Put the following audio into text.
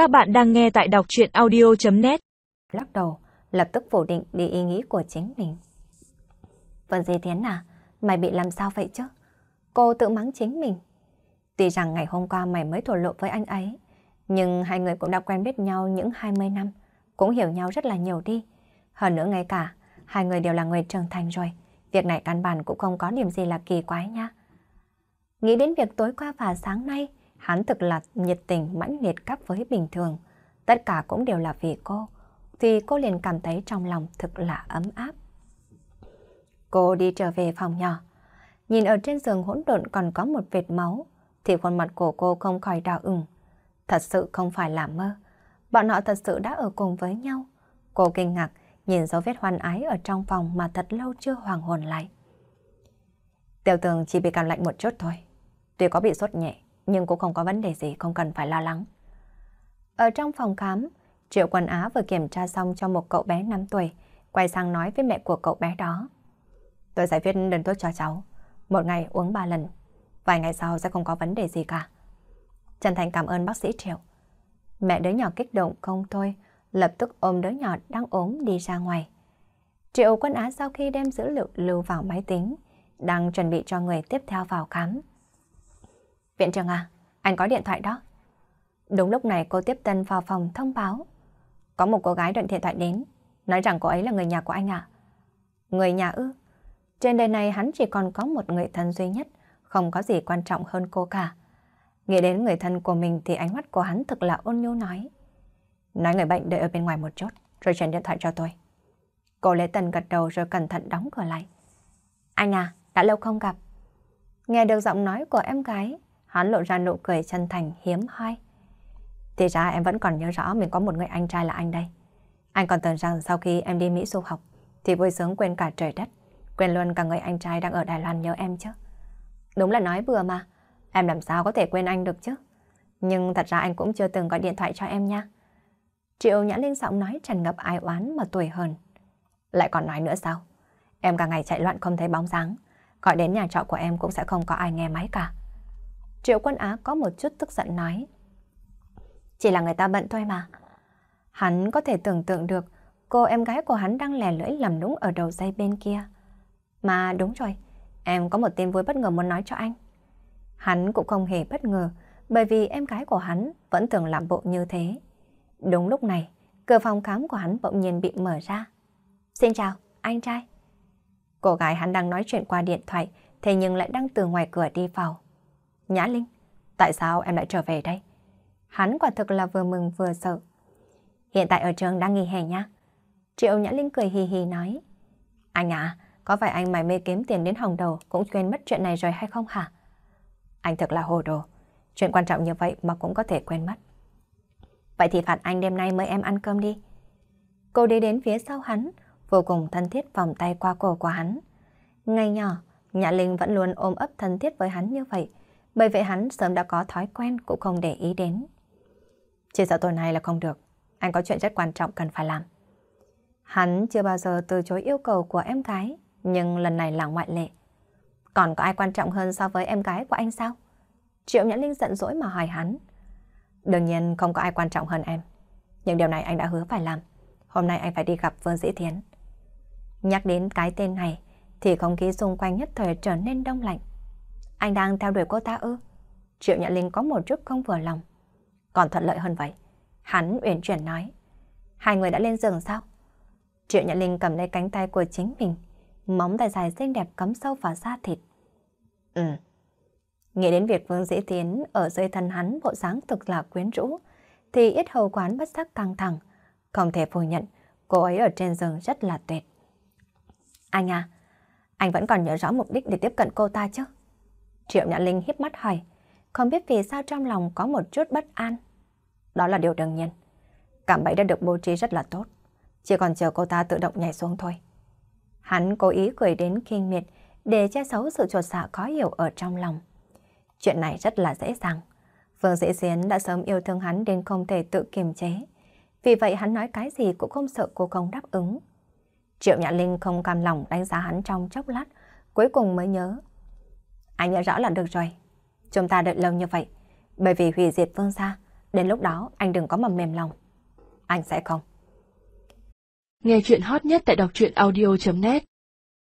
Các bạn đang nghe tại đọc chuyện audio.net Lắc đầu, lập tức phủ định đi ý nghĩ của chính mình. Vân Di Thiến à, mày bị làm sao vậy chứ? Cô tự mắng chính mình. Tuy rằng ngày hôm qua mày mới thổ lộ với anh ấy, nhưng hai người cũng đã quen biết nhau những 20 năm, cũng hiểu nhau rất là nhiều đi. Hơn nữa ngay cả, hai người đều là người trưởng thành rồi. Việc này căn bản cũng không có điểm gì là kỳ quái nha. Nghĩ đến việc tối qua và sáng nay, hắn thực là nhiệt tình mãnh liệt khác với bình thường. Tất cả cũng đều là vì cô, thì cô liền cảm thấy trong lòng thực là ấm áp. Cô đi trở về phòng nhỏ, nhìn ở trên giường hỗn độn còn có một vệt máu, thì khuôn mặt của cô không khỏi đỏ ửng. Thật sự không phải là mơ, bọn họ thật sự đã ở cùng với nhau. Cô kinh ngạc nhìn dấu vết hoan ái ở trong phòng mà thật lâu chưa hoàng hồn lại. Tiểu tường chỉ bị cảm lạnh một chút thôi. Tuy có bị sốt nhẹ, nhưng cũng không có vấn đề gì không cần phải lo lắng. Ở trong phòng khám, Triệu Quân Á vừa kiểm tra xong cho một cậu bé 5 tuổi, quay sang nói với mẹ của cậu bé đó. Tôi sẽ viết đơn thuốc cho cháu, một ngày uống 3 lần, vài ngày sau sẽ không có vấn đề gì cả. Trần Thành cảm ơn bác sĩ Triệu. Mẹ đứa nhỏ kích động không thôi, lập tức ôm đứa nhỏ đang ốm đi ra ngoài. Triệu Quân Á sau khi đem dữ liệu lưu vào máy tính, đang chuẩn bị cho người tiếp theo vào khám. Viện trưởng à, anh có điện thoại đó. Đúng lúc này cô tiếp tân vào phòng thông báo. Có một cô gái đoạn điện thoại đến, nói rằng cô ấy là người nhà của anh ạ. Người nhà ư? Trên đời này hắn chỉ còn có một người thân duy nhất, không có gì quan trọng hơn cô cả. Nghĩ đến người thân của mình thì ánh mắt của hắn thực là ôn nhu nói. Nói người bệnh đợi ở bên ngoài một chút, rồi chuyển điện thoại cho tôi. Cô Lễ Tần gật đầu rồi cẩn thận đóng cửa lại. Anh à, đã lâu không gặp. Nghe được giọng nói của em gái, hắn lộ ra nụ cười chân thành hiếm hoi. Thì ra em vẫn còn nhớ rõ mình có một người anh trai là anh đây. Anh còn tưởng rằng sau khi em đi Mỹ du học, thì vui sướng quên cả trời đất, quên luôn cả người anh trai đang ở Đài Loan nhớ em chứ. Đúng là nói bừa mà, em làm sao có thể quên anh được chứ. Nhưng thật ra anh cũng chưa từng gọi điện thoại cho em nha. Triệu Nhã Linh giọng nói tràn ngập ai oán mà tuổi hơn. Lại còn nói nữa sao? Em cả ngày chạy loạn không thấy bóng dáng. Gọi đến nhà trọ của em cũng sẽ không có ai nghe máy cả. Triệu Quân Á có một chút tức giận nói. Chỉ là người ta bận thôi mà. Hắn có thể tưởng tượng được cô em gái của hắn đang lè lưỡi làm đúng ở đầu dây bên kia. Mà đúng rồi, em có một tin vui bất ngờ muốn nói cho anh. Hắn cũng không hề bất ngờ bởi vì em gái của hắn vẫn thường làm bộ như thế. Đúng lúc này, cửa phòng khám của hắn bỗng nhiên bị mở ra. Xin chào, anh trai. Cô gái hắn đang nói chuyện qua điện thoại, thế nhưng lại đang từ ngoài cửa đi vào. Nhã Linh, tại sao em lại trở về đây? Hắn quả thực là vừa mừng vừa sợ. Hiện tại ở trường đang nghỉ hè nha. Triệu Nhã Linh cười hì hì nói. Anh à, có phải anh mải mê kiếm tiền đến hồng đầu cũng quên mất chuyện này rồi hay không hả? Anh thật là hồ đồ. Chuyện quan trọng như vậy mà cũng có thể quên mất. Vậy thì phạt anh đêm nay mời em ăn cơm đi. Cô đi đến phía sau hắn, vô cùng thân thiết vòng tay qua cổ của hắn. Ngày nhỏ, Nhã Linh vẫn luôn ôm ấp thân thiết với hắn như vậy, bởi vậy hắn sớm đã có thói quen cũng không để ý đến. Chỉ sợ tối nay là không được, anh có chuyện rất quan trọng cần phải làm. Hắn chưa bao giờ từ chối yêu cầu của em gái, nhưng lần này là ngoại lệ. Còn có ai quan trọng hơn so với em gái của anh sao? Triệu Nhã Linh giận dỗi mà hỏi hắn. Đương nhiên không có ai quan trọng hơn em. Nhưng điều này anh đã hứa phải làm. Hôm nay anh phải đi gặp Vương Dĩ Thiến. Nhắc đến cái tên này, thì không khí xung quanh nhất thời trở nên đông lạnh. Anh đang theo đuổi cô ta ư? Triệu Nhã Linh có một chút không vừa lòng. Còn thuận lợi hơn vậy. Hắn uyển chuyển nói. Hai người đã lên giường sao? Triệu Nhã Linh cầm lấy cánh tay của chính mình, móng tay dài xinh đẹp cắm sâu vào da thịt. Ừ. Nghĩ đến việc Vương Dĩ Tiến ở dưới thân hắn bộ dáng thực là quyến rũ, thì ít hầu quán bất sắc căng thẳng. Không thể phủ nhận, cô ấy ở trên giường rất là tuyệt. Anh à, anh vẫn còn nhớ rõ mục đích để tiếp cận cô ta chứ? Triệu Nhã Linh hiếp mắt hỏi, không biết vì sao trong lòng có một chút bất an. Đó là điều đương nhiên. Cảm bẫy đã được bố trí rất là tốt, chỉ còn chờ cô ta tự động nhảy xuống thôi. Hắn cố ý cười đến kinh miệt để che giấu sự chuột dạ khó hiểu ở trong lòng. Chuyện này rất là dễ dàng. Vương Dĩ Xuyến đã sớm yêu thương hắn đến không thể tự kiềm chế. Vì vậy hắn nói cái gì cũng không sợ cô không đáp ứng. Triệu Nhã Linh không cam lòng đánh giá hắn trong chốc lát, cuối cùng mới nhớ. Anh nhớ rõ là được rồi. Chúng ta đợi lâu như vậy, bởi vì hủy diệt vương gia, Đến lúc đó anh đừng có mà mềm lòng. Anh sẽ không. Nghe chuyện hot nhất tại đọc truyện audio.net